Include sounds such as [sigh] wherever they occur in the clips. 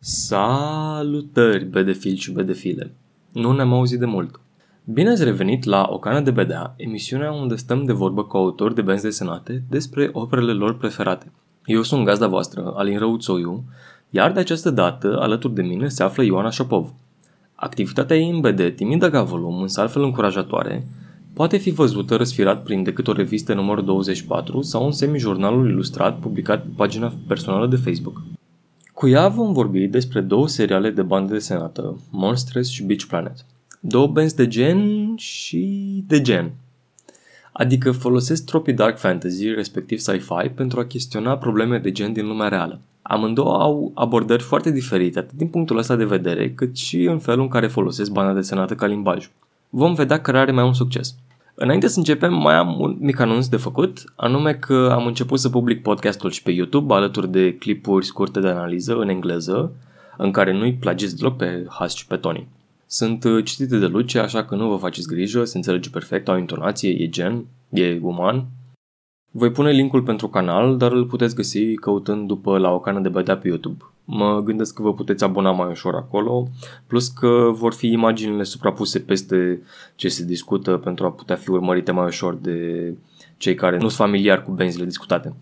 Salutări, bedefil și bedefile! Nu ne-am auzit de mult. Bine ați revenit la O cană de bedea, emisiunea unde stăm de vorbă cu autori de benzi desenate despre operele lor preferate. Eu sunt gazda voastră, Alin Răuțoiu, iar de această dată, alături de mine, se află Ioana Șopov. Activitatea ei în BD, timidă ca volum, însă altfel încurajatoare, poate fi văzută răsfirat prin decât o revistă numărul 24 sau un semijurnalul ilustrat publicat pe pagina personală de Facebook. Cu ea vom vorbi despre două seriale de bandă desenată, Monstrous și Beach Planet. Două benzi de gen și de gen. Adică folosesc tropii dark fantasy, respectiv sci-fi, pentru a chestiona probleme de gen din lumea reală. Amândouă au abordări foarte diferite, atât din punctul ăsta de vedere, cât și în felul în care folosesc banda desenată ca limbaj. Vom vedea care are mai un succes. Înainte să începem, mai am un mic anunț de făcut, anume că am început să public podcastul și pe YouTube, alături de clipuri scurte de analiză în engleză, în care nu-i plagiți deloc pe Has și pe Tony. Sunt uh, citite de Luce, așa că nu vă faceți grijă, se înțelege perfect, au intonație, e gen, e uman. Voi pune linkul pentru canal, dar îl puteți găsi căutând după la o cană de bădea pe YouTube. Mă gândesc că vă puteți abona mai ușor acolo, plus că vor fi imaginile suprapuse peste ce se discută pentru a putea fi urmărite mai ușor de cei care nu sunt familiari cu benzile discutate.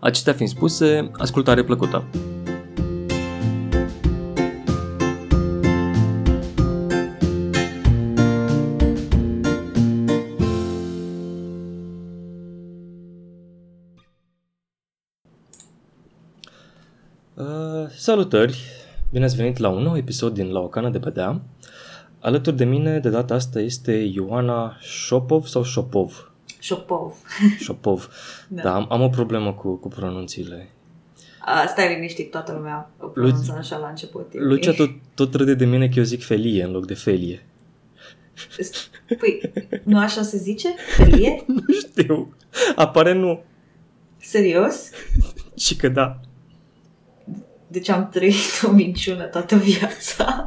Acestea fiind spuse, ascultare plăcută! Salutări! Bine ați venit la un nou episod din La o cană de bedea. Alături de mine de data asta este Ioana Șopov sau Șopov? Șopov. Șopov. [laughs] da, da am, am o problemă cu, cu pronunțiile. A, stai liniștit, toată lumea o pronunță Lu- așa la început. Lucia tot, tot râde de mine că eu zic felie în loc de felie. Păi, nu așa se zice? Felie? [laughs] nu știu. Apare nu. Serios? [laughs] Și că da. Deci am trăit o minciună toată viața.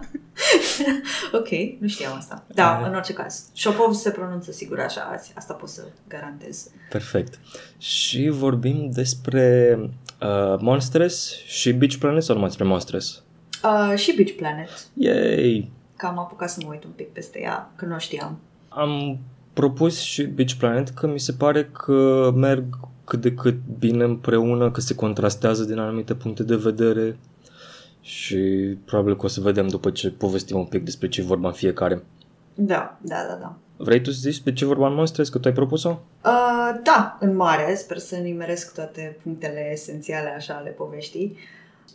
[laughs] ok, nu știam asta. Da, Are... în orice caz. Șopov se pronunță sigur așa azi. Asta pot să garantez. Perfect. Și vorbim despre uh, Monstrous și Beach Planet sau numai despre Monstrous? Uh, și Beach Planet. Yay! Că am apucat să mă uit un pic peste ea, că nu știam. Am propus și Beach Planet că mi se pare că merg cât de cât bine împreună, că se contrastează din anumite puncte de vedere și probabil că o să vedem după ce povestim un pic despre ce vorba în fiecare. Da, da, da, da. Vrei tu să zici pe ce vorba în Monsters, că tu ai propus-o? Uh, da, în mare, sper să nimeresc toate punctele esențiale așa ale poveștii.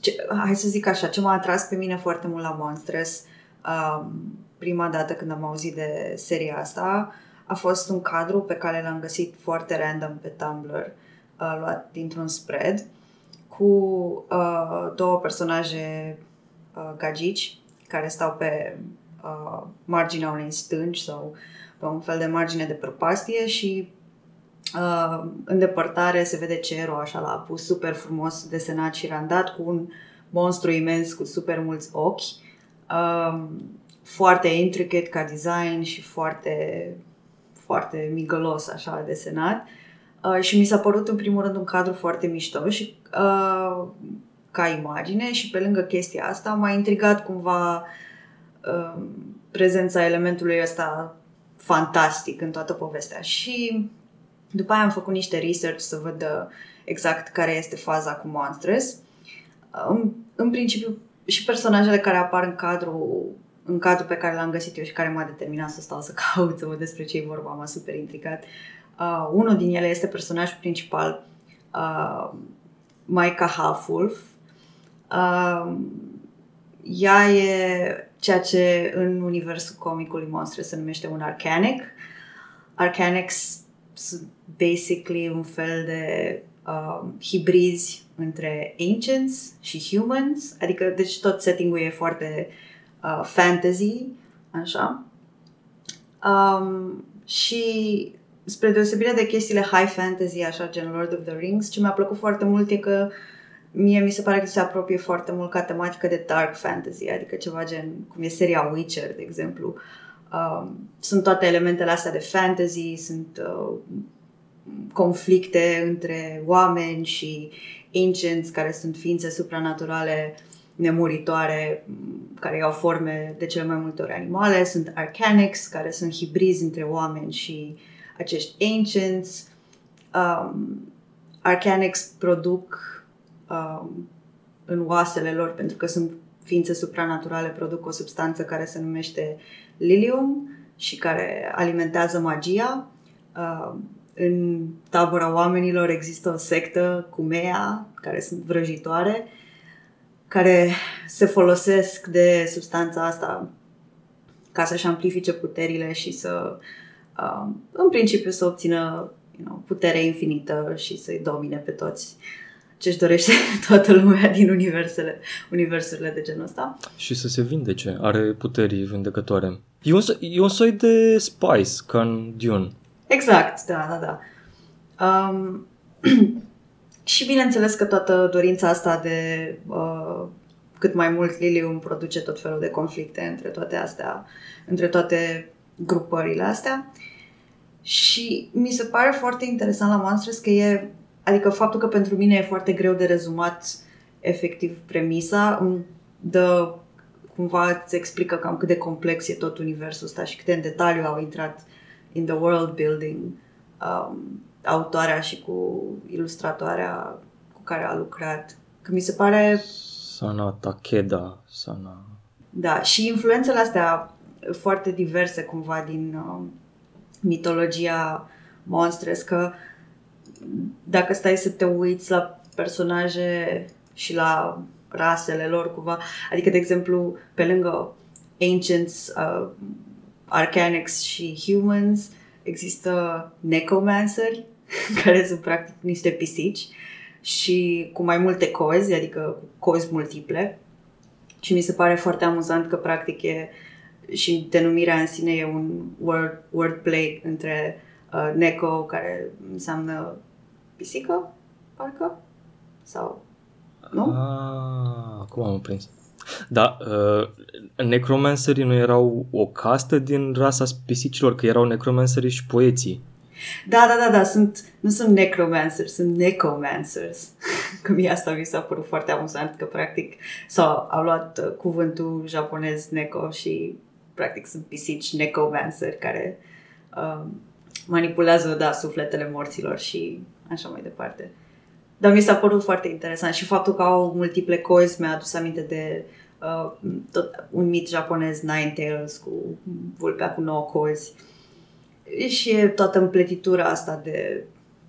Ce, hai să zic așa, ce m-a atras pe mine foarte mult la Monsters, uh, prima dată când am auzit de seria asta, a fost un cadru pe care l-am găsit foarte random pe Tumblr uh, luat dintr-un spread cu uh, două personaje uh, gagici care stau pe uh, marginea unei stânci sau pe un fel de margine de prăpastie și uh, în depărtare se vede cerul așa la apus super frumos desenat și randat cu un monstru imens cu super mulți ochi. Uh, foarte intricate ca design și foarte foarte migălos așa desenat. Uh, Uh, și mi s-a părut în primul rând un cadru foarte mișto și uh, ca imagine și pe lângă chestia asta m-a intrigat cumva uh, prezența elementului ăsta fantastic în toată povestea și după aia am făcut niște research să văd uh, exact care este faza cu Monstrous. În, în principiu și personajele care apar în cadru în cadrul pe care l-am găsit eu și care m-a determinat să stau să [laughs] caut, să văd despre ce e vorba, m-a super intrigat. Uh, Uh, unul din ele este personajul principal, uh, Maica Halfwolf. Uh, ea e ceea ce în universul comicului monstre se numește un Arcanic. Arcanics sunt basically un fel de uh, hibrizi între ancients și humans, adică deci tot setting-ul e foarte uh, fantasy, așa. Um, și spre deosebire de chestiile high fantasy, așa, gen Lord of the Rings, ce mi-a plăcut foarte mult e că mie mi se pare că se apropie foarte mult ca tematică de dark fantasy, adică ceva gen, cum e seria Witcher, de exemplu. Um, sunt toate elementele astea de fantasy, sunt uh, conflicte între oameni și ancients, care sunt ființe supranaturale nemuritoare care au forme de cele mai multe ori animale, sunt Arcanics, care sunt hibrizi între oameni și acești Ancients. Um, Arcanics produc um, în oasele lor, pentru că sunt ființe supranaturale, produc o substanță care se numește lilium și care alimentează magia. Uh, în tabăra oamenilor există o sectă cu mea, care sunt vrăjitoare, care se folosesc de substanța asta ca să-și amplifice puterile și să, uh, în principiu, să obțină you know, putere infinită și să-i domine pe toți ce-și dorește [laughs] toată lumea din universele, universurile de genul ăsta. Și să se vindece, are puteri vindecătoare. E un, e un soi de Spice, ca în Dune. Exact, da, da, da. Um, [clears throat] și bineînțeles că toată dorința asta de uh, cât mai mult Lilium produce tot felul de conflicte între toate astea, între toate grupările astea. Și mi se pare foarte interesant la Monsters că e, adică faptul că pentru mine e foarte greu de rezumat efectiv premisa, îmi dă cumva îți explică cam cât de complex e tot universul ăsta și cât de în detaliu au intrat in the world building um, autoarea și cu ilustratoarea cu care a lucrat. Că mi se pare... Sana Takeda, Sana... Da, și influențele astea foarte diverse cumva din uh, mitologia Monstres, că dacă stai să te uiți la personaje și la rasele lor cumva, adică de exemplu pe lângă Ancients, uh, Arcanics și Humans există Necromanceri [laughs] care sunt practic niște pisici și cu mai multe cozi, adică cozi multiple. Și mi se pare foarte amuzant că practic e și denumirea în sine e un word, wordplay între uh, Neko, care înseamnă pisică, parcă? Sau, nu? Ah, acum am prins. Da, uh, necromancerii nu erau o castă din rasa pisicilor, că erau necromancerii și poeții. Da, da, da, da, sunt, nu sunt necromancers, sunt necomancers. [laughs] că mie asta mi s-a părut foarte amuzant, că practic sau au luat uh, cuvântul japonez neko și practic sunt pisici necomanceri care uh, manipulează, da, sufletele morților și așa mai departe. Dar mi s-a părut foarte interesant și faptul că au multiple cozi mi-a adus aminte de uh, tot un mit japonez Nine Tails cu vulpea cu nouă cozi. Și e toată împletitura asta de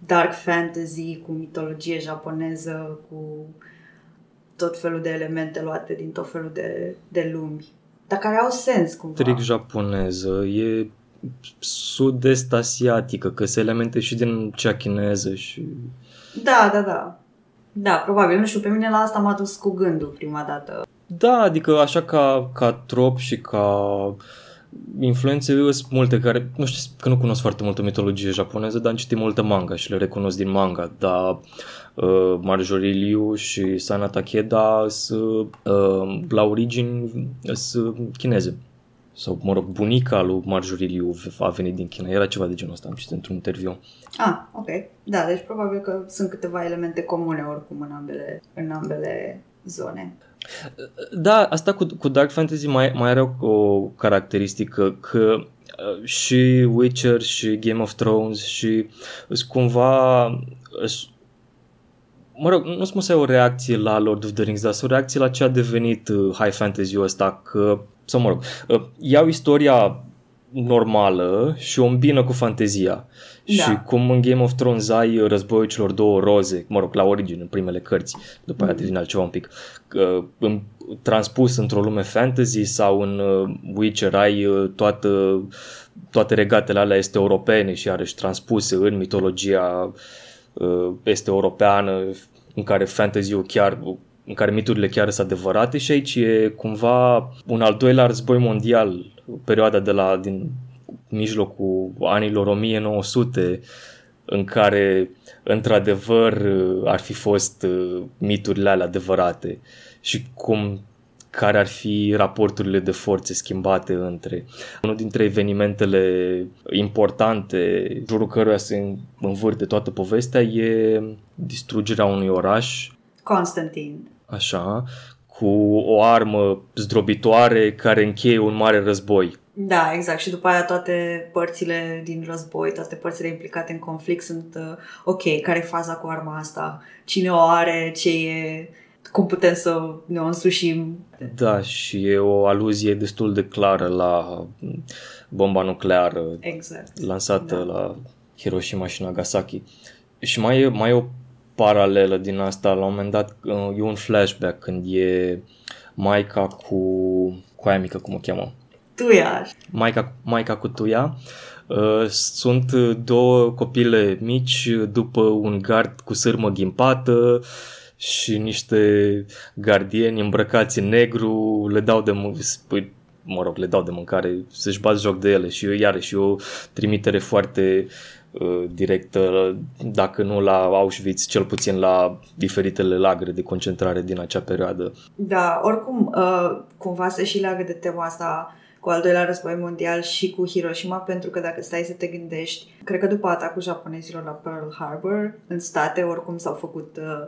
dark fantasy cu mitologie japoneză, cu tot felul de elemente luate din tot felul de, de lumi, dar care au sens cumva. Trick japoneză, e sud-est asiatică, că se elemente și din cea chineză și... Da, da, da. Da, probabil. Nu știu, pe mine la asta m-a dus cu gândul prima dată. Da, adică așa ca, ca trop și ca influențe sunt multe care, nu știu că nu cunosc foarte multă mitologie japoneză, dar am citit multă manga și le recunosc din manga, dar uh, Marjorie Liu și Sana Takeda sunt uh, la origini sunt chineze sau, mă rog, bunica lui Marjorie Liu a venit din China. Era ceva de genul ăsta, am citit într-un interviu. Ah, ok. Da, deci probabil că sunt câteva elemente comune oricum în ambele, în ambele zone. Da, asta cu, cu Dark Fantasy mai, mai are o, o caracteristică că uh, și Witcher și Game of Thrones și sunt cumva mă rog, nu spun să ai o reacție la Lord of the Rings, dar să o reacție la ce a devenit uh, high fantasy-ul ăsta, că, sau mă rog, uh, iau istoria normală și o îmbină cu fantezia. Da. Și cum în Game of Thrones ai războiul celor două roze, mă rog, la origine, în primele cărți, după aia mm. devine altceva un pic, uh, transpus într-o lume fantasy sau în uh, Witcher ai uh, toată, toate regatele alea este europene și iarăși transpuse în mitologia uh, este europeană, în care fantasy-ul chiar în care miturile chiar sunt adevărate și aici e cumva un al doilea război mondial, perioada de la din mijlocul anilor 1900 în care într-adevăr ar fi fost uh, miturile alea adevărate. Și cum care ar fi raporturile de forțe schimbate între. Unul dintre evenimentele importante, jurul căruia se învârte toată povestea, e distrugerea unui oraș. Constantin. Așa, cu o armă zdrobitoare care încheie un mare război. Da, exact. Și după aia toate părțile din război, toate părțile implicate în conflict sunt uh, ok, care e faza cu arma asta? Cine o are? Ce e? Cum putem să ne o însușim? Da, și e o aluzie destul de clară la bomba nucleară Exact. lansată Da. la Hiroshima și Nagasaki. Și mai e, mai e o paralelă din asta, la un moment dat uh, e un flashback când e Maica cu, cu aia mică, cum o cheamă? Tu ia. Maica, Maica cu Tuia. Uh, Sunt două copile mici după un gard cu sârmă ghimpată și niște gardieni îmbrăcați în negru le dau de mâncare, păi, mă rog, le dau de mâncare, să-și bat joc de ele și eu iarăși o trimitere foarte uh, directă, dacă nu la Auschwitz, cel puțin la diferitele lagăre de concentrare din acea perioadă. Da, oricum, uh, cumva se și leagă de tema asta cu al doilea război mondial și cu Hiroshima, pentru că dacă stai să te gândești, cred că după atacul japonezilor la Pearl Harbor, în state, oricum s-au făcut uh,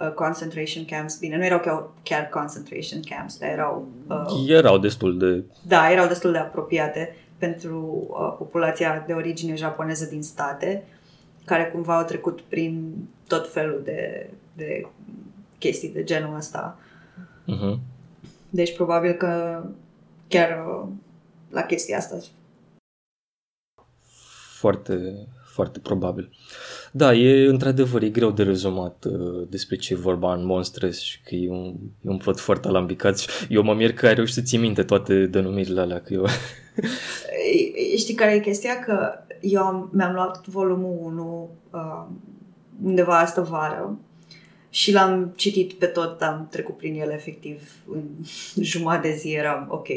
uh, concentration camps, bine, nu erau chiar, chiar concentration camps, dar erau, uh, Erau destul de... da, erau destul de apropiate pentru uh, populația de origine japoneză din state, care cumva au trecut prin tot felul de, de chestii de genul ăsta. Uh-huh. Deci probabil că chiar uh, la chestia asta. Foarte, foarte probabil. Da, e într-adevăr, e greu de rezumat uh, despre ce e vorba în Monstres și că e un, e un plot foarte alambicat și eu mă mir că ai reușit să ții minte toate denumirile alea, că eu... E- Știi care e chestia? Că eu am, mi-am luat volumul 1 uh, undeva astă vară și l-am citit pe tot, am trecut prin el efectiv în [laughs] jumătate de zi eram ok,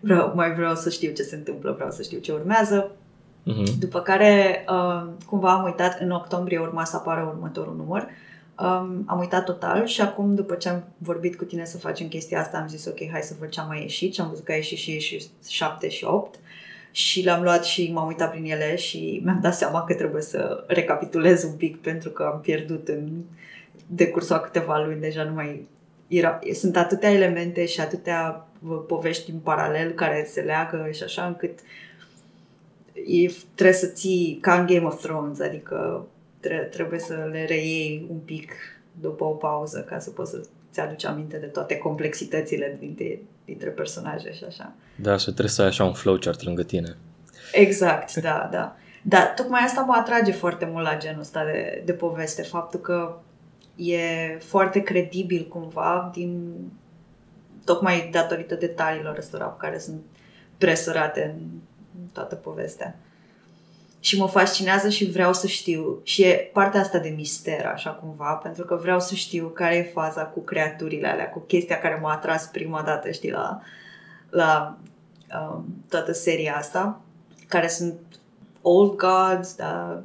vreau, mai vreau să știu ce se întâmplă, vreau să știu ce urmează. Uh-huh. După care, uh, cumva am uitat, în octombrie urma să apară următorul număr. Um, am uitat total și acum, după ce am vorbit cu tine să facem chestia asta, am zis ok, hai să văd ce a mai ieșit și am văzut că a ieșit și, și 7 și 8 și le-am luat și m-am uitat prin ele și mi-am dat seama că trebuie să recapitulez un pic pentru că am pierdut în decursul a câteva luni, deja nu mai era, sunt atâtea elemente și atâtea uh, povești în paralel care se leagă și așa încât e, trebuie să ții ca în Game of Thrones, adică tre- trebuie să le reiei un pic după o pauză ca să poți să-ți aduci aminte de toate complexitățile dintre, dintre personaje și așa. Da, și trebuie să ai așa un flowchart lângă tine. Exact, da, da. Dar tocmai asta mă atrage foarte mult la genul ăsta de, de poveste, faptul că e foarte credibil cumva din tocmai datorită detaliilor ăstora care sunt presărate în toată povestea. Și mă fascinează și vreau să știu. Și e partea asta de mister, așa cumva, pentru că vreau să știu care e faza cu creaturile alea, cu chestia care m-a atras prima dată, știi, la, la um, toată seria asta, care sunt old gods, dar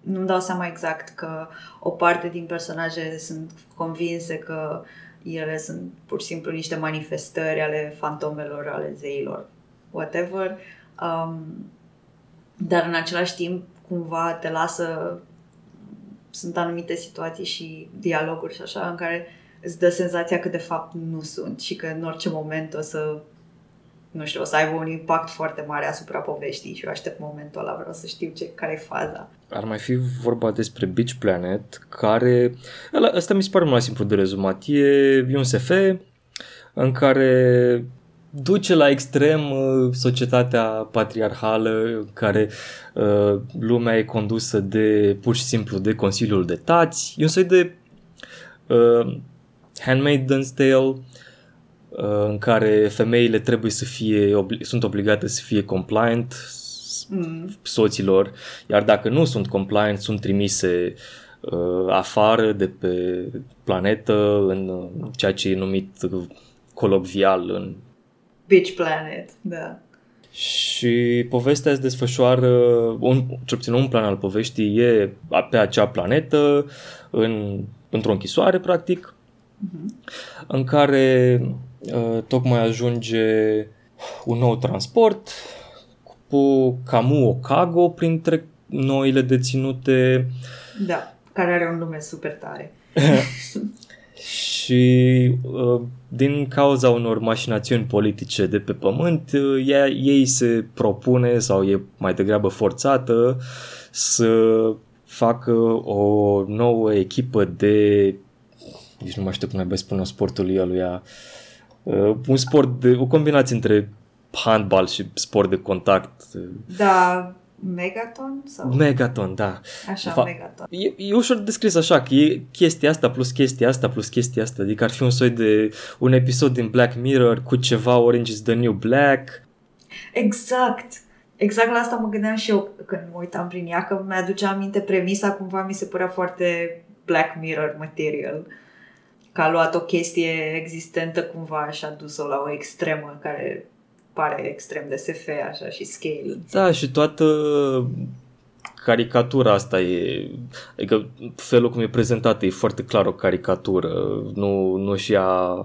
nu-mi dau seama exact că o parte din personaje sunt convinse că ele sunt pur și simplu niște manifestări ale fantomelor, ale zeilor, whatever. Um, dar în același timp cumva te lasă sunt anumite situații și dialoguri și așa în care îți dă senzația că de fapt nu sunt și că în orice moment o să nu știu, o să aibă un impact foarte mare asupra poveștii și eu aștept momentul ăla, vreau să știu ce, care e faza. Ar mai fi vorba despre Beach Planet, care... Ăla, ăsta mi se pare mai simplu de rezumat. E, e un SF în care duce la extrem uh, societatea patriarhală în care uh, lumea e condusă de pur și simplu de Consiliul de Tați. E un soi de uh, Handmaid's Tale uh, în care femeile trebuie să fie obli- sunt obligate să fie compliant Mm. soților, iar dacă nu sunt compliant, sunt trimise uh, afară de pe planetă în uh, ceea ce e numit uh, colocvial în Beach Planet, da. și povestea se desfășoară, un, cel puțin un plan al poveștii e pe acea planetă, în, într-o închisoare, practic, Mhm. în care uh, tocmai ajunge un nou transport cu Camu Okago printre noile deținute Da, care are un nume super tare. [laughs] și uh, din cauza unor mașinațiuni politice de pe pământ, uh, ea, ei se propune sau e mai degrabă forțată să facă o nouă echipă de nici nu mai știu cum mai spune sportul ăluia uh, un sport de, o combinație între handbal și sport de contact. Da, Megaton? Sau? Megaton, da. Așa, Fa- Megaton. E, e ușor descris așa, că e chestia asta plus chestia asta plus chestia asta. Adică ar fi un soi de un episod din Black Mirror cu ceva Orange is the New Black. Exact. Exact la asta mă gândeam și eu când mă uitam prin ea, că mi-aduce aminte premisa, cumva mi se părea foarte Black Mirror material. Că a luat o chestie existentă cumva și a dus-o la o extremă care pare extrem de SF așa și scale. Da, și toată caricatura asta e, adică felul cum e prezentată e foarte clar o caricatură, nu, nu și ia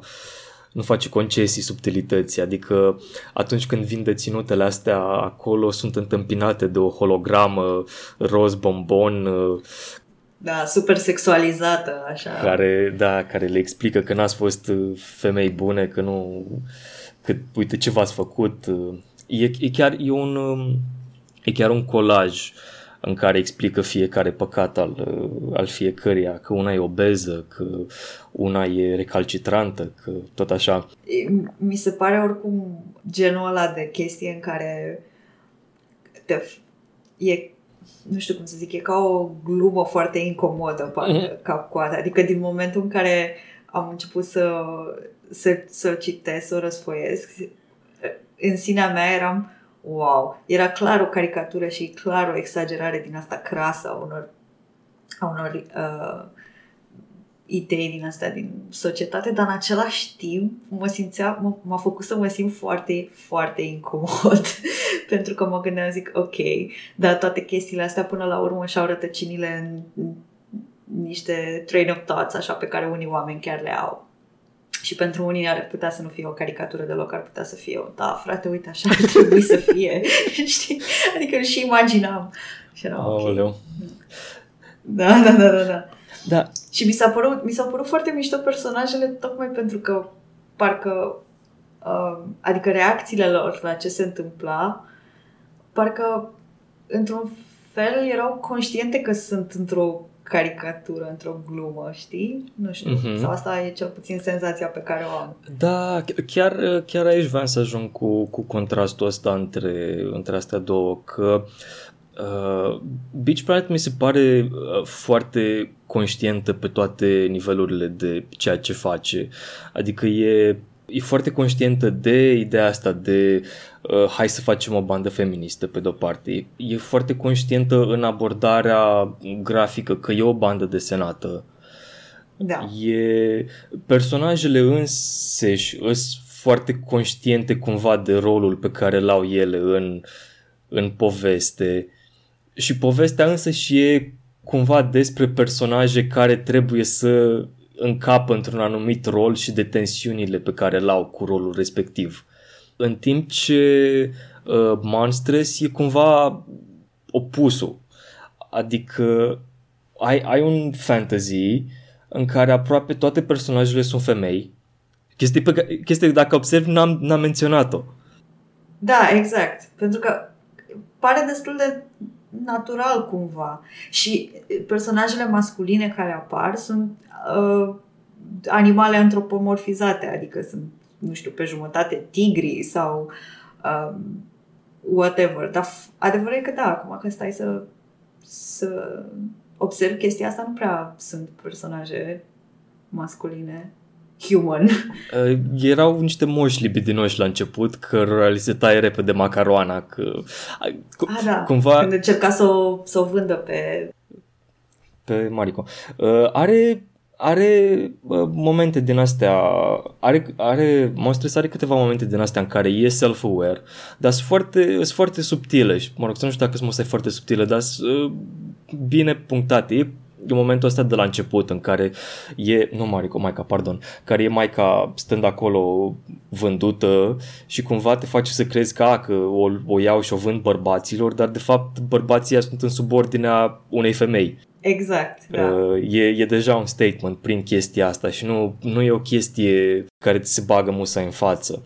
nu face concesii subtilității, adică atunci când vin deținutele astea acolo sunt întâmpinate de o hologramă roz bombon da, super sexualizată, așa. Care, da, care le explică că n-ați fost femei bune, că nu că uite ce v-ați făcut. E, e chiar e un, e chiar un colaj în care explică fiecare păcat al, al fiecăruia, că una e obeză, că una e recalcitrantă, că tot așa. Mi se pare oricum genul ăla de chestie în care te, e nu știu cum să zic, e ca o glumă foarte incomodă, parcă, mm-hmm. cap coadă. Adică din momentul în care am început să să, să o citesc, să o răsfoiesc, în sinea mea eram wow, era clar o caricatură și clar o exagerare din asta crasă a unor, a unor uh, idei din astea din societate, dar în același timp mă simțea, m- m-a făcut să mă simt foarte, foarte incomod [laughs] pentru că mă gândeam, zic, ok, dar toate chestiile astea până la urmă și-au rătăcinile în niște train of thoughts așa pe care unii oameni chiar le au. Și pentru unii ar putea să nu fie o caricatură deloc, ar putea să fie o, da, frate, uite, așa ar trebui să fie. [laughs] Știi? Adică și imaginam. Și era ok. Da, da, da, da, da. da. Și mi s-a părut, mi s-a părut foarte mișto personajele tocmai pentru că parcă uh, adică reacțiile lor la ce se întâmpla parcă într-un fel erau conștiente că sunt într-o caricatură, într-o glumă, știi? Nu știu. Mm-hmm. Sau asta e cel puțin senzația pe care o am. Da, chiar, chiar aici vreau să ajung cu, cu contrastul ăsta între, între astea două, că uh, Beach Planet mi se pare uh, foarte conștientă pe toate nivelurile de ceea ce face. Adică e e foarte conștientă de ideea asta de uh, hai să facem o bandă feministă pe de-o parte. E, e foarte conștientă în abordarea grafică că e o bandă desenată. Da. E, personajele înseși sunt foarte conștiente cumva de rolul pe care l-au ele în, în poveste și povestea însă și e cumva despre personaje care trebuie să încapă într-un anumit rol și de tensiunile pe care le au cu rolul respectiv. În timp ce uh, Monstres e cumva opusul. Adică ai, ai un fantasy în care aproape toate personajele sunt femei. Chestii, pe, chestii dacă observi, n-am, n-am menționat-o. Da, exact. Pentru că pare destul de natural cumva. Și personajele masculine care apar sunt uh, animale antropomorfizate, adică sunt, nu știu, pe jumătate tigri sau uh, whatever. Dar adevărul e că da, acum că stai să, să observ chestia asta, nu prea sunt personaje masculine human. Uh, erau niște moși libidinoși la început, că li se taie repede macaroana, că... Uh, ah, da. Cumva... Când încerca să o, să o vândă pe... Pe Marico. Uh, are are uh, momente din astea, are, are, Monsters are câteva momente din astea în care e self-aware, dar sunt foarte, sunt foarte subtile și, mă rog, să nu știu dacă sunt foarte subtile, dar sunt uh, bine punctate. E, în momentul ăsta de la început în care e, nu Marico, Maica, pardon, care e Maica stând acolo vândută și cumva te face să crezi că, a, că o, o iau și o vând bărbaților, dar de fapt bărbații sunt în subordinea unei femei. Exact. Da. Uh, e, e deja un statement prin chestia asta și nu, nu e o chestie care ți se bagă musa în față.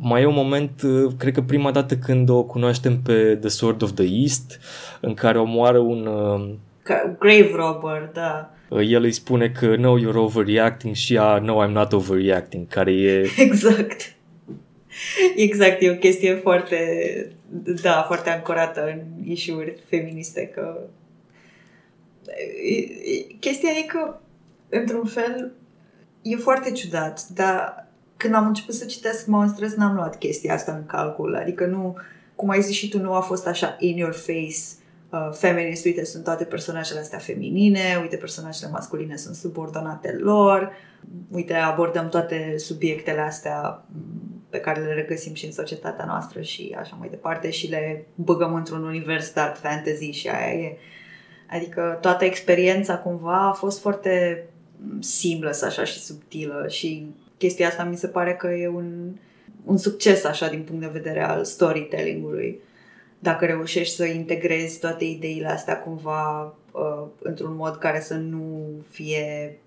Mai e un moment, uh, cred că prima dată când o cunoaștem pe The Sword of the East, în care omoară un... Uh, grave robber, da. El îi spune că no, you're overreacting și ea no, I'm not overreacting, care e... [laughs] Exact. Exact, e o chestie foarte, da, foarte ancorată în ieșuri feministe, că chestia e că, într-un fel, e foarte ciudat, dar când am început să citesc Monsters, n-am luat chestia asta în calcul. Adică nu, cum ai zis și tu, nu a fost așa in your face, uh, feminist, uite, sunt toate personajele astea feminine, uite, personajele masculine sunt subordonate lor, uite, abordăm toate subiectele astea pe care le regăsim și în societatea noastră și așa mai departe și le băgăm într-un univers dark fantasy și aia e. Adică toată experiența cumva a fost foarte seamless așa și subtilă și chestia asta mi se pare că e un, un succes așa din punct de vedere al storytelling-ului. Dacă reușești să integrezi toate ideile astea cumva uh, într-un mod care să nu fie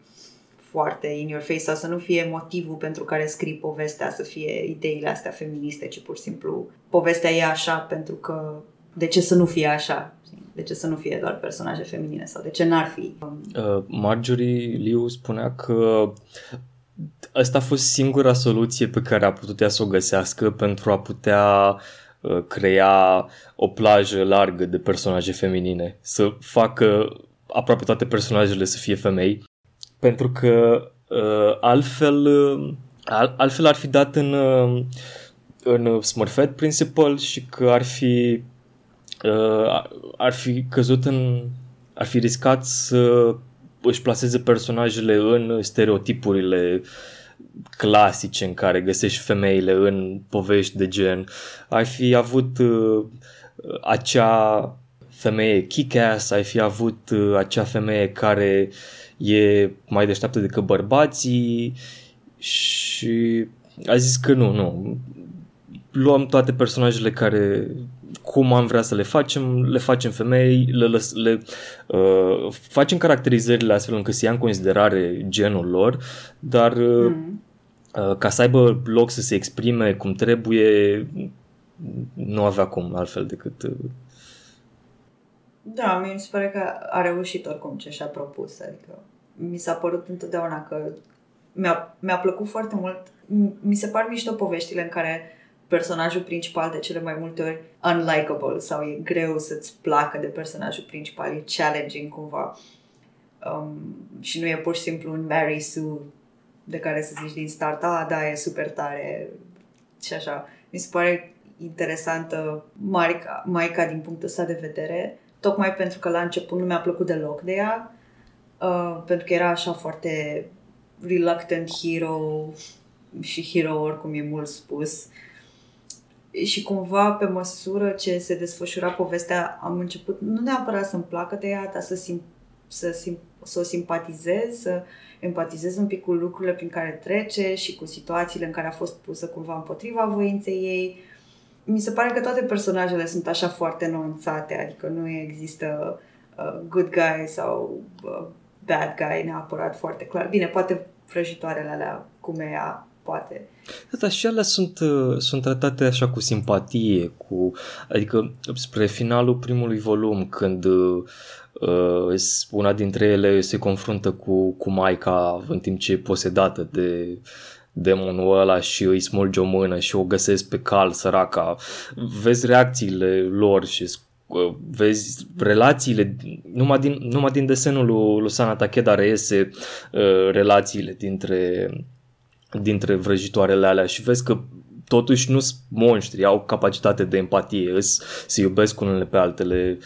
foarte in your face sau să nu fie motivul pentru care scrii povestea, să fie ideile astea feministe, ci pur și simplu povestea e așa pentru că de ce să nu fie așa? De ce să nu fie doar personaje feminine sau de ce n-ar fi? Uh, Marjorie Liu spunea că asta a fost singura soluție pe care a putut ea să o găsească pentru a putea uh, crea o plajă largă de personaje feminine, să facă aproape toate personajele să fie femei, pentru că uh, altfel, uh, altfel ar fi dat în, uh, în Smurfette Principle și că ar fi uh, ar fi căzut în ar fi riscat să își placeze personajele în stereotipurile clasice în care găsești femeile în povești de gen. Ai fi avut uh, acea femeie kick-ass, ai fi avut uh, acea femeie care e mai deșteaptă decât bărbații și a zis că nu, nu. Luăm toate personajele care cum am vrea să le facem, le facem femei, le, le, le uh, facem caracterizările astfel încât să ia în considerare genul lor, dar uh, mm. uh, ca să aibă loc să se exprime cum trebuie, nu avea cum altfel decât... Uh... Da, mi se pare că a reușit oricum ce și-a propus, adică mi s-a părut întotdeauna că mi-a, mi-a plăcut foarte mult. Mi se par mișto poveștile în care personajul principal de cele mai multe ori unlikable sau e greu să-ți placă de personajul principal, e challenging cumva. Um, și nu e pur și simplu un Mary Sue de care să zici din start, ah, da, e super tare și așa. Mi se pare interesantă Maica, Maica din punctul ăsta de vedere, tocmai pentru că la început nu mi-a plăcut deloc de ea, uh, pentru că era așa foarte reluctant hero și hero oricum e mult spus. Uh, și cumva pe măsură ce se desfășura povestea am început nu neapărat să-mi placă de ea, dar să, sim, să, sim, să o simpatizez, să empatizez un pic cu lucrurile prin care trece și cu situațiile în care a fost pusă cumva împotriva voinței ei. Mi se pare că toate personajele sunt așa foarte nuanțate, adică nu există uh, good guy sau uh, bad guy neapărat foarte clar. Bine, poate vrăjitoarele alea, cum e ea, poate. Da, și alea sunt, uh, sunt tratate așa cu simpatie, cu, adică spre finalul primului volum, când uh, una dintre ele se confruntă cu, cu Maica în timp ce e posedată de demonul ăla și îi smulge o mână și o găsesc pe cal, săraca. Vezi reacțiile lor și uh, vezi relațiile, numai din, numai din desenul lui, lui Sana Takeda reiese uh, relațiile dintre dintre vrăjitoarele alea și vezi că totuși nu sunt monștri, au capacitate de empatie, îs, se iubesc unele pe altele.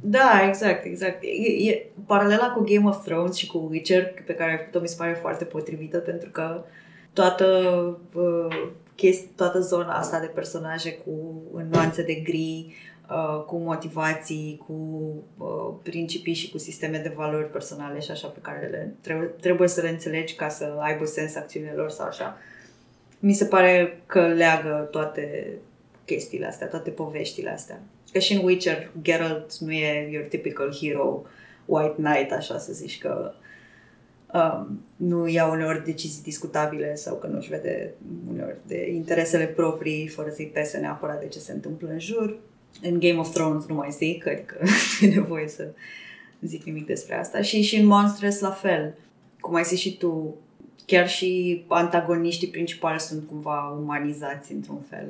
Da, exact, exact. E, e, paralela cu Game of Thrones și cu Witcher, pe care ai făcut-o, mi se pare foarte potrivită, pentru că toată, uh, chesti, toată zona asta de personaje cu nuanțe de gri, uh, cu motivații, cu uh, principii și cu sisteme de valori personale și așa pe care le trebuie, trebuie să le înțelegi ca să aibă sens acțiunile lor sau așa. Mi se pare că leagă toate chestiile astea, toate poveștile astea. Că și în Witcher, Geralt nu e your typical hero, white knight, așa să zici că um, nu ia uneori decizii discutabile sau că nu-și vede uneori de interesele proprii fără să-i pese neapărat de ce se întâmplă în jur. În Game of Thrones nu mai zic, adică [laughs] nu e nevoie să zic nimic despre asta. Și, și în Monsters la fel. Cum ai zis și tu, chiar și antagoniștii principali sunt cumva umanizați într-un fel.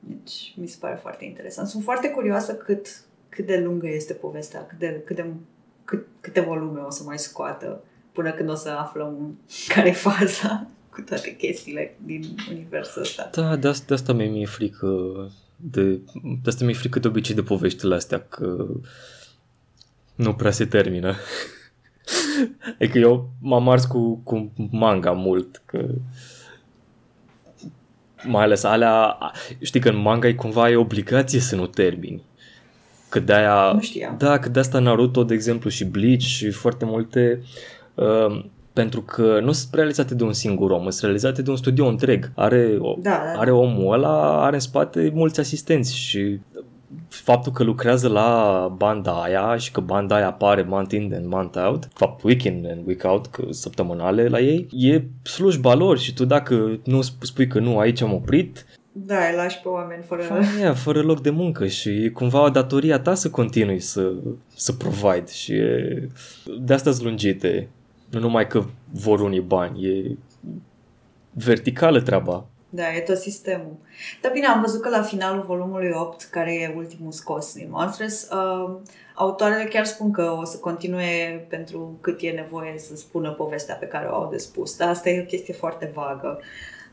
Deci mi se pare foarte interesant. Sunt foarte curioasă cât, cât de lungă este povestea, cât de, cât de, cât, câte volume o să mai scoată până când o să aflăm [laughs] care e faza [laughs] cu toate chestiile din universul ăsta. Da, de asta, de asta mi-e, mi-e frică de, de asta mi-e frică de obicei de poveștile astea că nu prea se termină. [laughs] adică eu m-am ars cu, cu manga mult, că mai ales alea, știi că în manga e cumva e obligație să nu termini. Că de-aia, nu știam. Da, că de asta Naruto, de exemplu, și Bleach și foarte multe uh, pentru că nu sunt realizate de un singur om, sunt realizate de un studio întreg. Are, Da, da. are omul ăla, are în spate mulți asistenți și faptul că lucrează la banda aia și că banda aia apare month in and month out, fapt week in and week out, că săptămânale la ei, e slujba lor și tu dacă nu spui că nu, aici am oprit, Da, îi lași pe oameni fără... Aia, fără loc de muncă și e cumva o datoria ta să continui să, să provide și e, de asta lungite. Nu numai că vor unii bani, e verticală treaba. Da, e tot sistemul. Dar bine, am văzut că la finalul volumului 8, care e ultimul scos din Monsters, uh, autoarele chiar spun că o să continue pentru cât e nevoie să spună povestea pe care o au de spus. Dar asta e o chestie foarte vagă.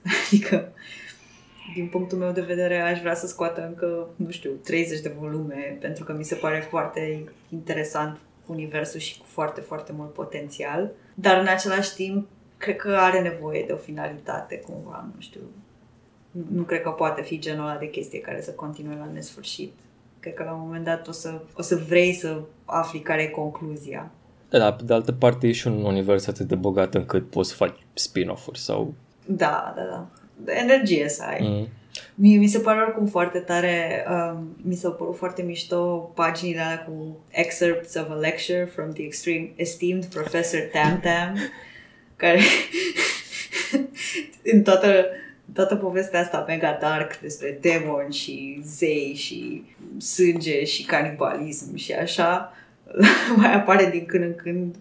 [laughs] Adică, din punctul meu de vedere, aș vrea să scoată încă, nu știu, 30 de volume, pentru că mi se pare foarte interesant universul și cu foarte, foarte mult potențial. Dar în același timp, cred că are nevoie de o finalitate cumva, nu știu. Nu cred că poate fi genul ăla de chestie care să continue la nesfârșit. Cred că la un moment dat o să, o să vrei să afli care e concluzia. Da, pe de altă parte e și un univers atât de bogat încât poți să faci spin-off-uri sau... Da, da, da. De energie să ai. Mm. Mie mi se pare oricum foarte tare, um, mi s-au părut foarte mișto paginile alea cu excerpts of a lecture from the extreme esteemed professor Tam Tam, care [laughs] în toată, toată povestea asta mega dark despre demoni și zei și sânge și canibalism și așa, [laughs] mai apare din când în când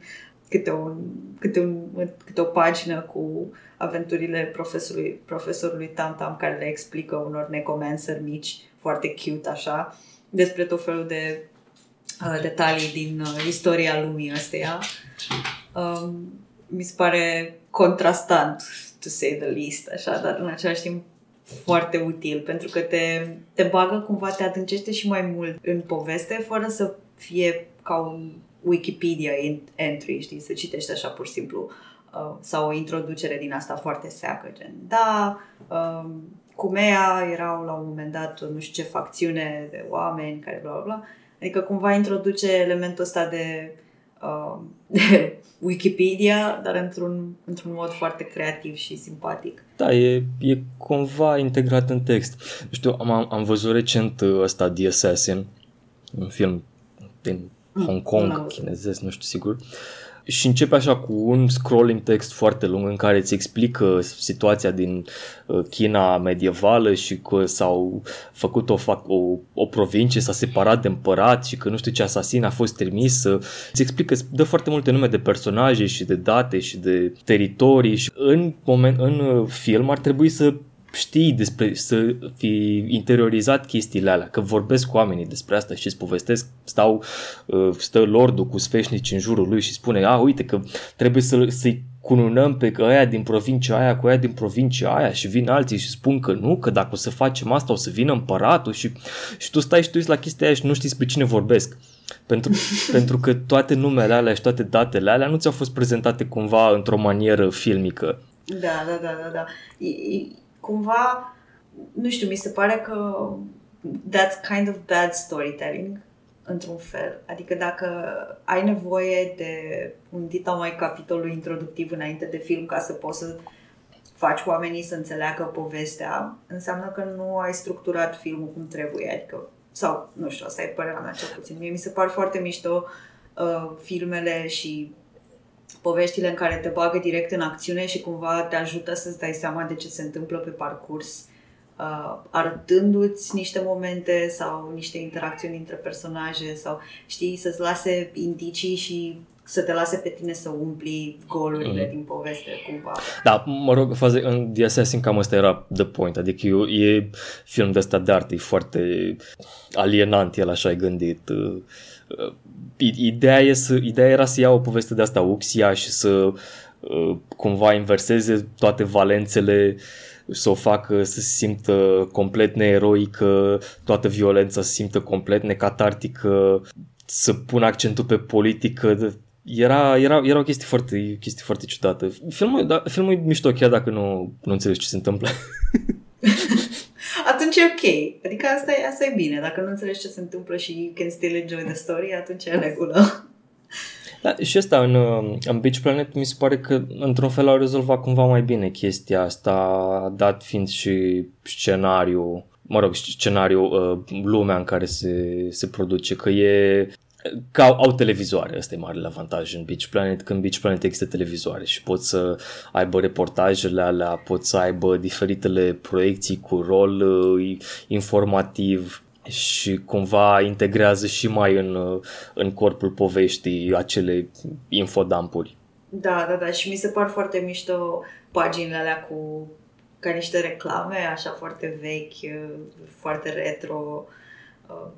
câte, un, câte, un, câte o pagină cu aventurile profesorului, profesorului Tam Tam care le explică unor necomanseri mici, foarte cute așa, despre tot felul de uh, detalii din uh, istoria lumii ăsteia. Um, mi se pare contrastant, to say the least, așa, dar în același timp foarte util, pentru că te, te bagă cumva, te adâncește și mai mult în poveste, fără să fie ca un Wikipedia entry, știi, să citești așa pur și simplu uh, sau o introducere din asta foarte seacă, gen, da, uh, cu Mea erau la un moment dat nu știu ce facțiune de oameni care bla bla bla, adică cumva introduce elementul ăsta de, uh, [laughs] de Wikipedia, dar într-un, într-un mod foarte creativ și simpatic. Da, e, e cumva integrat în text. Nu știu, am, am văzut recent uh, ăsta The Assassin, un film din Hong Kong, chinezesc, nu știu sigur. Și începe așa cu un scrolling text foarte lung în care îți explică situația din uh, China medievală și că s-au făcut o, o, o provincie, s-a separat de împărat și că nu știu ce asasin a fost trimis. Îți explică, dă foarte multe nume de personaje și de date și de teritorii și în, moment, în uh, film ar trebui să știi despre, să fi interiorizat chestiile alea, că vorbesc cu oamenii despre asta și îți povestesc, stau, uh, stă lordul cu sfeșnici în jurul lui și spune, a, uite că trebuie să, să-i cununăm pe aia din provincia aia cu aia din provincia aia și vin alții și spun că nu, că dacă o să facem asta o să vină împăratul și, și tu stai și tu uiți la chestia aia și nu știți despre cine vorbesc. Pentru, [laughs] pentru că toate numele alea și toate datele alea nu ți-au fost prezentate cumva într-o manieră filmică. Da, da, da, da, da. E, e, cumva, nu știu, mi se pare că that's kind of bad storytelling într-un fel. Adică dacă ai nevoie de un dita mai capitolul introductiv înainte de film ca să poți să faci oamenii să înțeleagă povestea, înseamnă că nu ai structurat filmul cum trebuie. Adică, sau, nu știu, asta e părerea mea cel puțin. Mie mi se par foarte mișto uh, filmele și poveștile în care te bagă direct în acțiune și cumva te ajută să-ți dai seama de ce se întâmplă pe parcurs uh, arătându-ți niște momente sau niște interacțiuni între personaje sau știi, să-ți lase indicii și să te lase pe tine să umpli golurile mm. din poveste cumva. Da, mă rog, faze, în The Assassin cam asta era the point, adică e, e film de ăsta de artă, e foarte alienant, el așa ai gândit. Uh, uh, ideea, e să, ideea era să ia o poveste de asta uxia și să uh, cumva inverseze toate valențele să o facă să se simtă complet neeroică, toată violența să se simtă complet necatartică, să pună accentul pe politică, era, era, era o chestie foarte, chestie foarte ciudată. Filmul, da, filmul e mișto chiar dacă nu, nu înțelegi ce se întâmplă. [laughs] atunci e ok. Adică asta e, asta e bine. Dacă nu înțelegi ce se întâmplă și you can still enjoy the story, atunci e regulă. Da, și asta în, în Beach Planet mi se pare că într-un fel au rezolvat cumva mai bine chestia asta, dat fiind și scenariu, mă rog, scenariu, uh, lumea în care se, se produce, că e că au, au televizoare, ăsta e marele avantaj în Beach Planet, când Beach Planet există televizoare și poți să aibă reportajele alea, poți să aibă diferitele proiecții cu rol uh, informativ și cumva integrează și mai în, uh, în corpul poveștii acele infodampuri. Da, da, da, și mi se par foarte mișto paginile alea cu ca niște reclame, așa foarte vechi, uh, foarte retro, uh,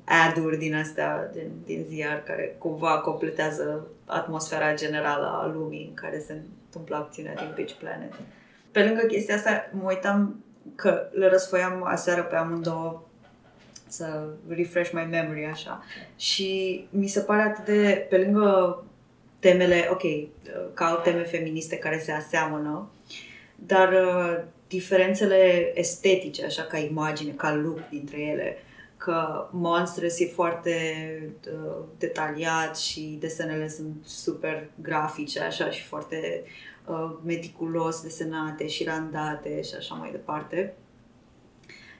ad-uri din astea, din, din ziar, care cumva completează atmosfera generală a lumii în care se întâmplă acțiunea din Beach Planet. Pe lângă chestia asta, mă uitam că le răsfoiam aseară pe amândouă să refresh my memory așa. Și mi se pare atât de, pe lângă temele, ok, ca au teme feministe care se aseamănă, dar uh, diferențele estetice, așa ca imagine, ca look dintre ele, că Monsters e foarte uh, detaliat și desenele sunt super grafice așa și foarte uh, meticulos desenate și randate și așa mai departe.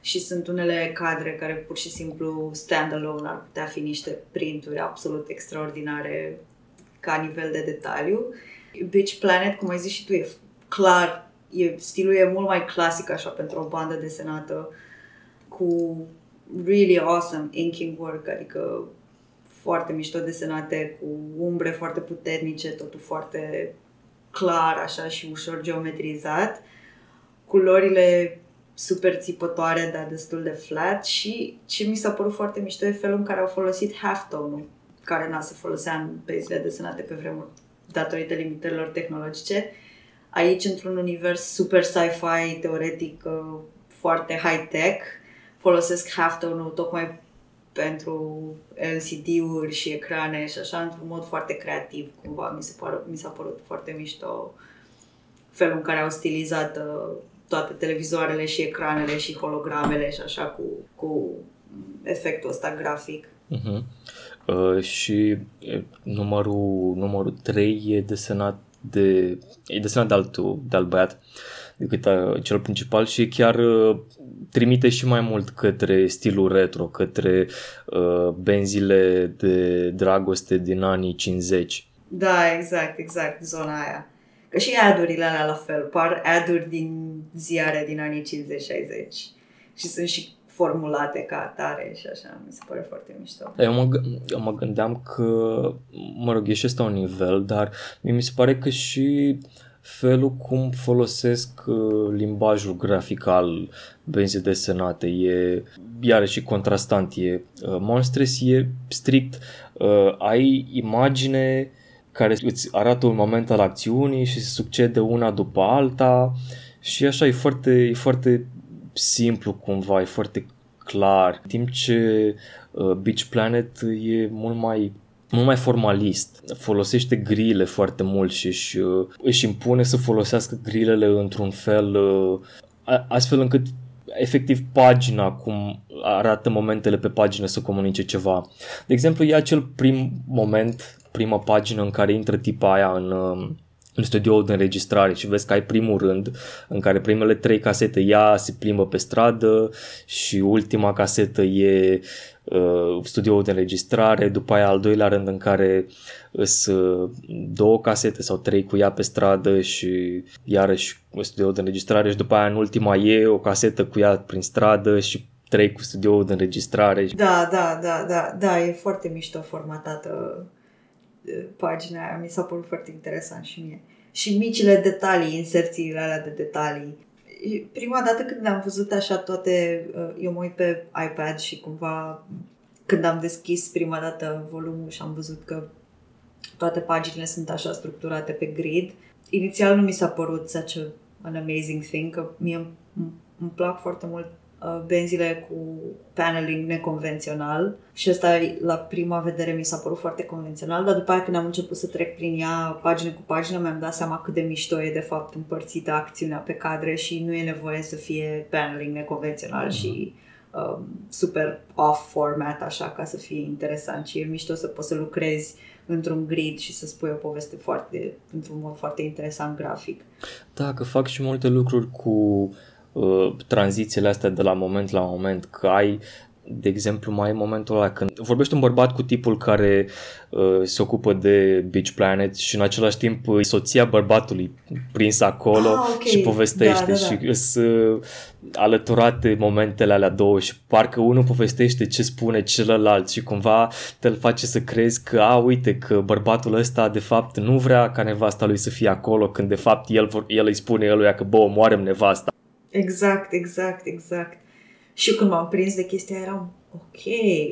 Și sunt unele cadre care pur și simplu stand-alone ar putea fi niște printuri absolut extraordinare ca nivel de detaliu. Beach Planet, cum ai zis și tu, e clar, e, stilul e mult mai clasic așa pentru o bandă desenată cu really awesome inking work, adică foarte mișto desenate, cu umbre foarte puternice, totul foarte clar așa și ușor geometrizat. Culorile super țipătoare, dar destul de flat și ce mi s-a părut foarte mișto e felul în care au folosit halftone-ul, care n-a se folosea în peizile desenate pe vremuri datorită limitărilor tehnologice. Aici, într-un univers super sci-fi, teoretic, uh, foarte high-tech, folosesc halftone-ul tocmai pentru LCD-uri și ecrane și așa, într-un mod foarte creativ, cumva. Mi, se par, mi s-a părut foarte mișto felul în care au stilizat uh, toate televizoarele și ecranele și hologramele și așa cu, cu efectul ăsta grafic. Uh-huh. Uh, și numărul, numărul 3 e desenat de, e desenat de altul, de alt băiat decât uh, cel principal și chiar uh, trimite și mai mult către stilul retro, către uh, benzile de dragoste din anii 50. Da, exact, exact, zona aia. Că și ad-urile alea la fel, par ad din ziare din anii 50-60 și sunt și formulate ca atare și așa, mi se pare foarte mișto. Eu mă, eu mă gândeam că, mă rog, e și ăsta un nivel, dar mi se pare că și felul cum folosesc uh, limbajul grafic al benzii desenate. E iarăși contrastant, e uh, Monstres e strict, uh, ai imagine care îți arată un moment al acțiunii și se succede una după alta. Și așa e foarte, e foarte simplu cumva, e foarte clar. În timp ce uh, Beach Planet e mult mai mult mai formalist, folosește grile foarte mult și își, uh, își impune să folosească grilele într-un fel uh, astfel încât efectiv pagina, cum arată momentele pe pagină să comunice ceva. De exemplu, e acel prim moment, prima pagină în care intră tipa aia în, um, în studioul de înregistrare și vezi că ai primul rând în care primele trei casete ea se plimbă pe stradă și ultima casetă e uh, studioul de înregistrare, după aia al doilea rând în care sunt uh, două casete sau trei cu ea pe stradă și iarăși studioul de înregistrare și după aia în ultima e o casetă cu ea prin stradă și trei cu studioul de înregistrare. Da, da, da, da, da, e foarte mișto formatată pagina aia, mi s-a părut foarte interesant și mie. Și micile detalii, inserțiile alea de detalii. Prima dată când am văzut așa toate, uh, eu mă uit pe iPad și cumva când am deschis prima dată volumul și am văzut că toate paginile sunt așa structurate pe grid, inițial nu mi s-a părut such a, an amazing thing, că mie îmi plac foarte mult Uh, benzile cu paneling neconvențional și asta la prima vedere mi s-a părut foarte convențional, dar după aia când am început să trec prin ea pagină cu pagină mi-am dat seama cât de mișto e de fapt împărțită acțiunea pe cadre și nu e nevoie să fie paneling neconvențional mm-hmm. și um, super off format așa ca să fie interesant și e mișto să poți să lucrezi într-un grid și să spui o poveste foarte, într-un mod foarte interesant grafic. Da, că fac și multe lucruri cu uh, Uh, tranzițiile astea de la moment la moment, că ai de exemplu, mai e momentul ăla când vorbește un bărbat cu tipul care uh, se ocupă de Beach Planet și în același timp e soția bărbatului prins acolo ah, okay. și povestește da, da, da. și sunt uh, alăturate momentele alea două și parcă unul povestește ce spune celălalt și cumva te face să crezi că, a, uite, că bărbatul ăsta de fapt nu vrea ca nevasta lui să fie acolo când de fapt el, el îi spune eluia că, bă, omoarăm nevasta. Exact, exact, exact. Și când m-am prins de chestia eram, ok,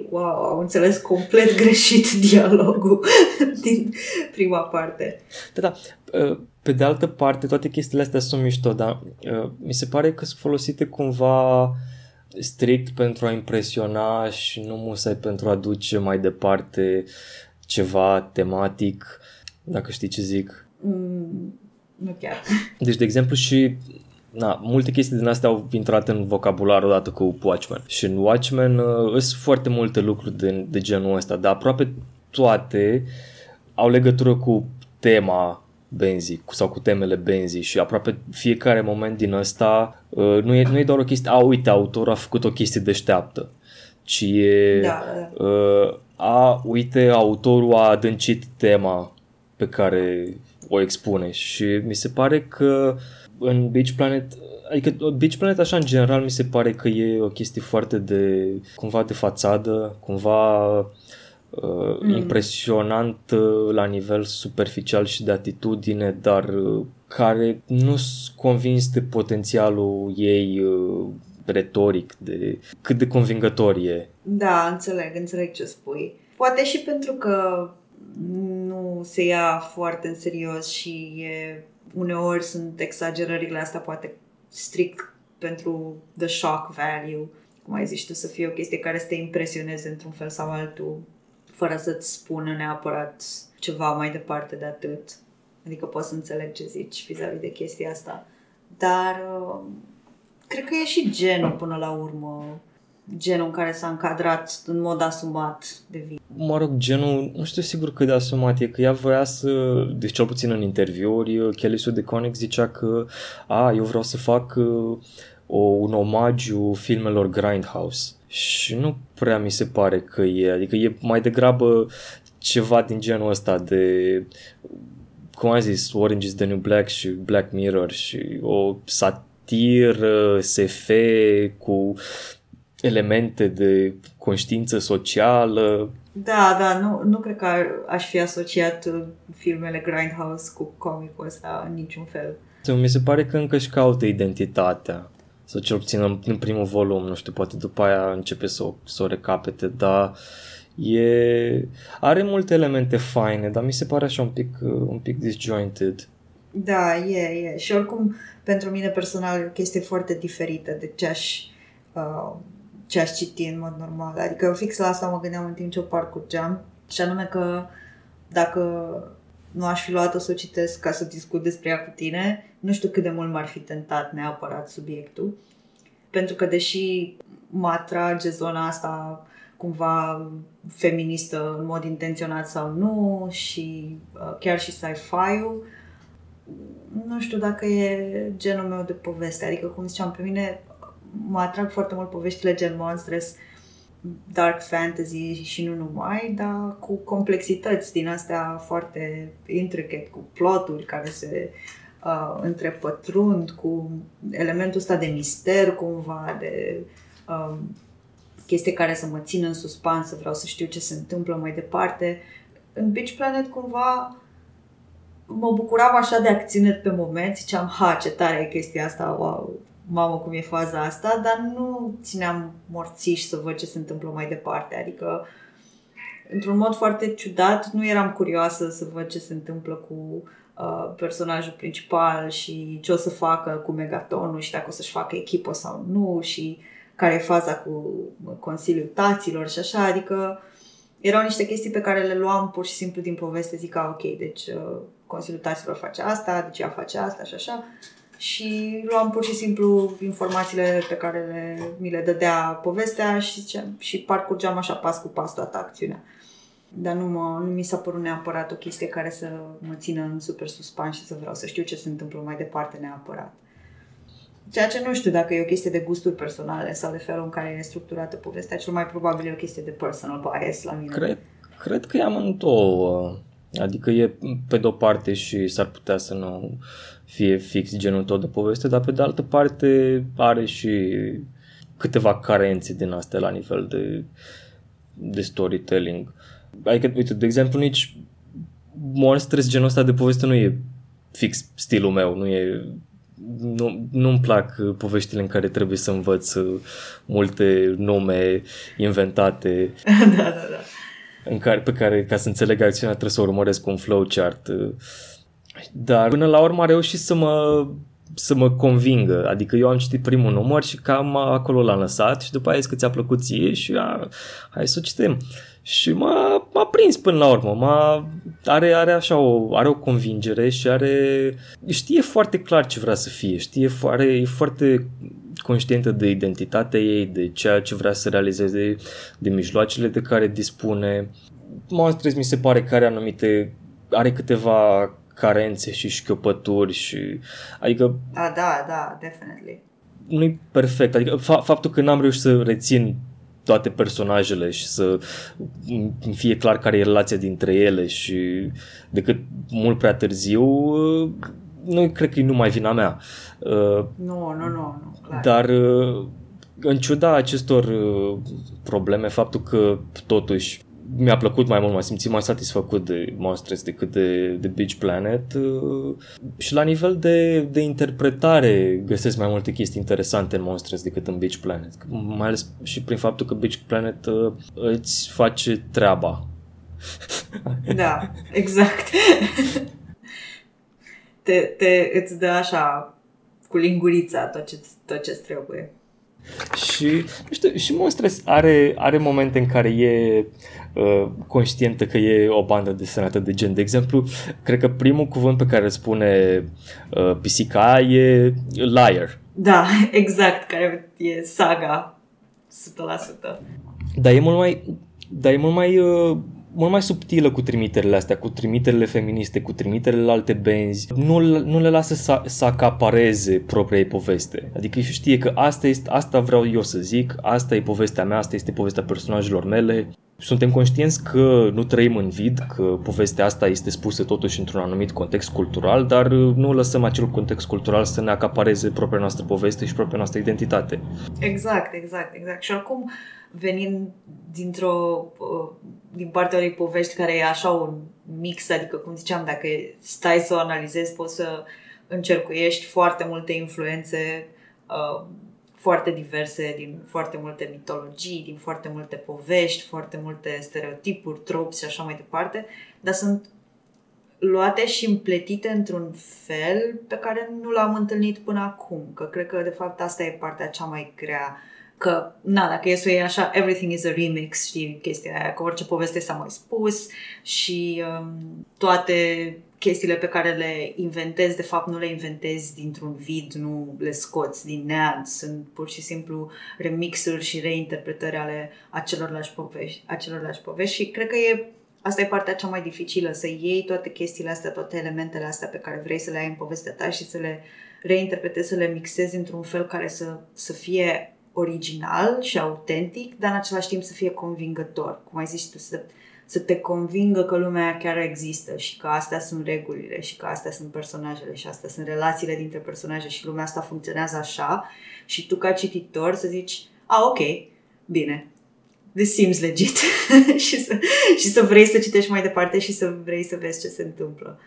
wow, am înțeles complet greșit [laughs] dialogul [laughs] din prima parte. Da, da. Uh, pe de altă parte, toate chestiile astea sunt mișto, dar uh, mi se pare că sunt folosite cumva strict pentru a impresiona și nu musai pentru a duce mai departe ceva tematic, dacă știi ce zic. Mm, nu chiar. Deci, de exemplu, și na, multe chestii din astea au intrat în vocabular odată cu Watchmen. Și în Watchmen uh, sunt foarte multe lucruri de, de genul ăsta, dar aproape toate au legătură cu tema benzii sau cu temele benzii și aproape fiecare moment din ăsta uh, nu, e, nu e doar o chestie, a uite, autorul a făcut o chestie deșteaptă, ci e da, da. Uh, a uite, autorul a adâncit tema pe care o expune și mi se pare că uh, în Beach Planet Adică Beach Planet așa în general mi se pare că e o chestie foarte de cumva de fațadă, cumva uh, mm. impresionant uh, la nivel superficial și de atitudine, dar uh, care nu sunt convins de potențialul ei uh, retoric, de cât de convingător e. Da, înțeleg, înțeleg ce spui. Poate și pentru că nu se ia foarte în serios și e uneori sunt exagerările astea poate strict pentru the shock value, cum ai zis tu, să fie o chestie care să te impresioneze într-un fel sau altul, fără să-ți spună neapărat ceva mai departe de atât. Adică poți să înțeleg ce zici vis-a-vis de chestia asta. Dar uh, cred că e și genul până la urmă genul în care s-a încadrat în mod asumat de vin. Mă rog, genul, nu știu sigur cât de asumat e, că ea voia să, deci cel puțin în interviuri, Kelly Sue de Conic zicea că a, eu vreau să fac uh, o, un omagiu filmelor Grindhouse și nu prea mi se pare că e, adică e mai degrabă ceva din genul ăsta de cum am zis, Orange is the New Black și Black Mirror și o satiră SF cu elemente de conștiință socială. Da, da, nu, nu cred că aș fi asociat uh, filmele Grindhouse cu comicul ăsta în niciun fel. Mi se pare că încă își caută identitatea. Sau cel puțin în, în primul volum, nu știu, poate după aia începe să o, să o recapete, dar e... are multe elemente faine, dar mi se pare așa un pic, uh, un pic disjointed. Da, e, e. Și oricum, pentru mine personal, e o chestie foarte diferită de ce aș uh, ce aș citi în mod normal. Adică fix la asta mă gândeam în timp ce o parcurgeam și anume că dacă nu aș fi luat-o să o citesc ca să discut despre ea cu tine, nu știu cât de mult m-ar fi tentat neapărat subiectul. pentru că deși mă atrage zona asta cumva feministă în mod intenționat sau nu și uh, chiar și sci-fi-ul, nu știu dacă e genul meu de poveste. Adică, cum ziceam, pe mine mă atrag foarte mult poveștile gen Monstres, dark fantasy și nu numai, dar cu complexități din astea foarte intricate, cu ploturi care se uh, întrepătrund, cu elementul ăsta de mister cumva, de uh, chestii care să mă țină în suspans, să vreau să știu ce se întâmplă mai departe. În Beach Planet cumva mă bucuram așa de acțiune pe moment, ziceam, ha, ce tare e chestia asta, wow, mamă cum e faza asta, dar nu țineam morțiși să văd ce se întâmplă mai departe, adică într-un mod foarte ciudat nu eram curioasă să văd ce se întâmplă cu uh, personajul principal și ce o să facă cu Megatonul și dacă o să-și facă echipă sau nu și care e faza cu Consiliul Taților și așa, adică erau niște chestii pe care le luam pur și simplu din poveste, zic, a, ok, deci uh, Consiliul Taților face asta, deci ea face asta și așa și luam pur și simplu informațiile pe care le, mi le dădea povestea și, ziceam, și parcurgeam așa pas cu pas toată acțiunea. Dar nu, mă, nu mi s-a părut neapărat o chestie care să mă țină în super suspans și să vreau să știu ce se întâmplă mai departe neapărat. Ceea ce nu știu dacă e o chestie de gusturi personale sau de felul în care e structurată povestea, cel mai probabil e o chestie de personal bias la mine. Cred, cred că e amândouă. Adică e pe de-o parte și s-ar putea să nu fie fix genul tot de poveste, dar pe de altă parte are și câteva carențe din astea la nivel de, de storytelling. Adică, uite, de exemplu, nici Monsters, genul ăsta de poveste nu e fix stilul meu, nu e nu, nu-mi plac poveștile în care trebuie să învăț multe nume inventate. [laughs] da, da, da. În care, pe care, ca să înțeleg acțiunea, trebuie să urmăresc un flowchart. Dar până la urmă a reușit să mă să mă convingă. Adică eu am citit primul număr și cam acolo l-am lăsat și după aia că ți-a plăcut ție și a, hai să o citim. Și m-a, m-a prins până la urmă. M-a, are, are așa o, are o convingere și are, știe foarte clar ce vrea să fie. Știe, are, e foarte conștientă de identitatea ei, de ceea ce vrea să realizeze, de mijloacele de care dispune. Monsters mi se pare că are anumite, are câteva carențe și șchiopături și... Adică... Da, da, da, definitely. Nu-i perfect. Adică fa- faptul că n-am reușit să rețin toate personajele și să fie clar care e relația dintre ele și decât mult prea târziu nu cred că e numai vina mea. Uh, nu, nu, nu, nu clar. Dar uh, în ciuda acestor uh, probleme, faptul că totuși mi-a plăcut mai mult, m-am simțit mai satisfăcut de Monsters decât de, de Beach Planet uh, și la nivel de, de interpretare găsesc mai multe chestii interesante în Monsters decât în Beach Planet, mai ales și prin faptul că Beach Planet uh, îți face treaba. [laughs] Da, exact. te, te, îți dă așa cu lingurița tot ce, tot ce trebuie. Și, nu știu, și Monstres are, are momente în care e uh, conștientă că e o bandă desenată de gen. De exemplu, cred că primul cuvânt pe care îl spune uh, pisica e liar. Da, [laughs] exact, care e saga 100%. Dar e mult mai, dar e mult mai uh, mult mai subtilă cu trimiterile astea, cu trimiterile feministe, cu trimiterile la alte benzi. Nu, nu le lasă să, să acapareze propria poveste. Adică știe că asta, este, asta vreau eu să zic, asta e povestea mea, asta este povestea personajelor mele. Suntem conștienți că nu trăim în vid, că povestea asta este spusă totuși într-un anumit context cultural, dar nu lăsăm acel context cultural să ne acapareze propria noastră poveste și propria noastră identitate. Exact, exact, exact. Și oricum, venind dintr-o, uh, din partea unei povești care e așa un mix, adică cum ziceam, dacă stai să o analizezi, poți să încercuiești foarte multe influențe uh, foarte diverse din foarte multe mitologii, din foarte multe povești, foarte multe stereotipuri, tropes și așa mai departe, dar sunt luate și împletite într-un fel pe care nu l-am întâlnit până acum, că cred că de fapt asta e partea cea mai grea că, na, dacă e să e așa, everything is a remix, știi, chestia aia, că orice poveste s-a mai spus și um, toate chestiile pe care le inventezi, de fapt nu le inventezi dintr-un vid, nu le scoți din neant, sunt pur și simplu remixuri și reinterpretări ale acelorlași povești, acelorlași povești și cred că e Asta e partea cea mai dificilă, să iei toate chestiile astea, toate elementele astea pe care vrei să le ai în povestea ta și să le reinterpretezi, să le mixezi într-un fel care să, să fie original și autentic, dar în același timp să fie convingător. Cum ai zis tu, să, să te convingă că lumea chiar există și că astea sunt regulile și că astea sunt personajele și astea sunt relațiile dintre personaje și lumea asta funcționează așa și tu ca cititor să zici, a, ok, bine, this seems legit [laughs] și, să, și să vrei să citești mai departe și să vrei să vezi ce se întâmplă.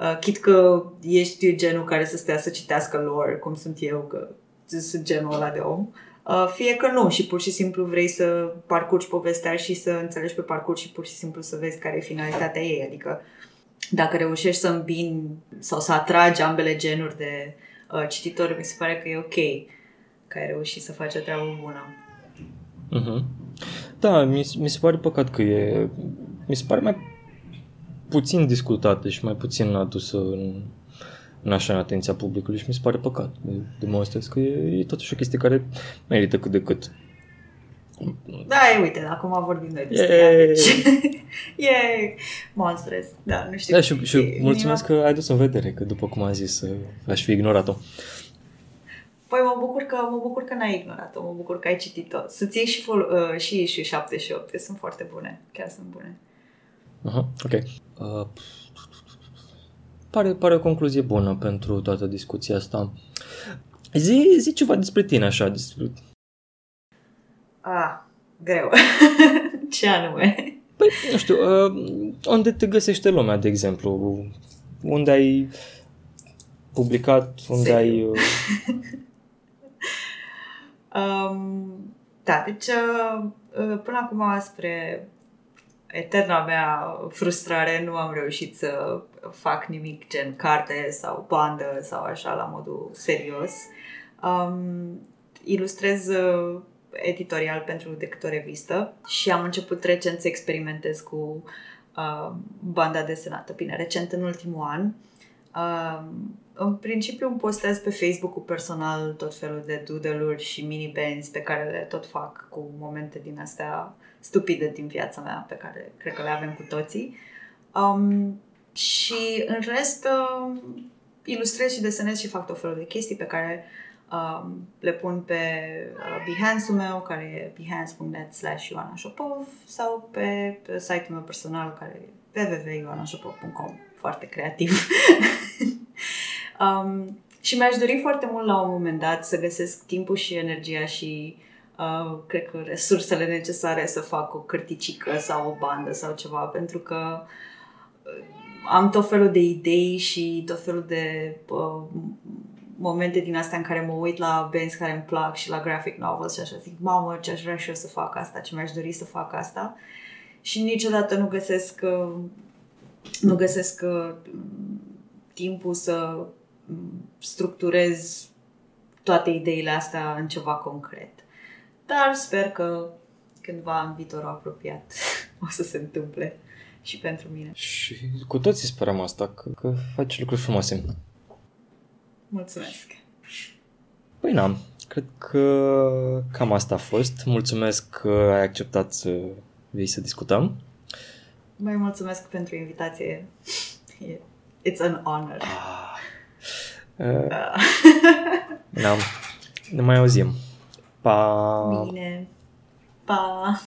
Uh, chit că ești genul care să stea să citească lore, cum sunt eu, că sunt genul ăla de om. Uh, fie că nu și pur și simplu vrei să parcurgi povestea și să înțelegi pe parcurs și pur și simplu să vezi care e finalitatea ei. Adică dacă reușești să îmbini sau să atragi ambele genuri de uh, cititori, mi se pare că e ok că ai reușit să faci o treabă bună. Uh-huh. Da, mi, mi se pare păcat că e... Mi se pare mai puțin discutată și mai puțin adusă în, în așa în atenția publicului și mi se pare păcat. Demonstrez că e, e totuși o chestie care merită cât de cât. Da, e, uite, acum vorbim noi despre ea. Deci... e monstrous. Da, nu știu. Da, și, și e, mulțumesc minima... că ai dus în vedere, că după cum am zis, aș fi ignorat-o. Păi mă bucur că, mă bucur că n-ai ignorat-o, mă bucur că ai citit-o. Să-ți iei și, fol- uh, și, și 7 și 8, sunt foarte bune, chiar sunt bune. Aha, ok. Uh, pare, pare o concluzie bună pentru toată discuția asta. Zi, zi ceva despre tine așa, despre... Ah, greu. [laughs] Ce anume? Păi, nu știu, uh, unde te găsește lumea, de exemplu? Unde ai publicat, unde Seriu? ai... [laughs] Uh... um, da, deci uh, uh, până acum spre eterna mea frustrare nu am reușit să fac nimic gen carte sau bandă sau așa la modul serios. Um, ilustrez uh, editorial pentru decât o revistă și am început recent să experimentez cu uh, banda desenată. Bine, recent în ultimul an. Uh, în principiu îmi postez pe Facebook-ul personal tot felul de doodle-uri și mini-bands pe care le tot fac cu momente din astea stupide din viața mea pe care cred că le avem cu toții. Um, și în rest uh, ilustrez și desenez și fac tot felul de chestii pe care um, le pun pe uh, Behance-ul meu, care e behance.net slash Ioana Șopov sau pe, pe site-ul meu personal care e www.ioanașopov.com foarte creativ. [laughs] um, și mi-aș dori foarte mult la un moment dat să găsesc timpul și energia și uh, cred că resursele necesare să fac o cârticică sau o bandă sau ceva, pentru că uh, am tot felul de idei și tot felul de uh, momente din astea în care mă uit la bands care îmi plac și la graphic novels și așa zic, mamă, ce aș vrea și eu să fac asta, ce mi-aș dori să fac asta. Și niciodată nu găsesc uh, nu găsesc uh, timpul să mm, structurez toate ideile astea în ceva concret. Dar sper că cândva în viitorul apropiat [laughs] o să se întâmple și pentru mine. Și cu toții sperăm asta, că, că faci lucruri frumoase. Mulțumesc! Păi n-am. Cred că cam asta a fost. Mulțumesc că ai acceptat să vii să discutăm. Mai mulțumesc pentru invitație. It's an honor. Ah. Uh, da. Ne mai auzim. バー。いいね。バー。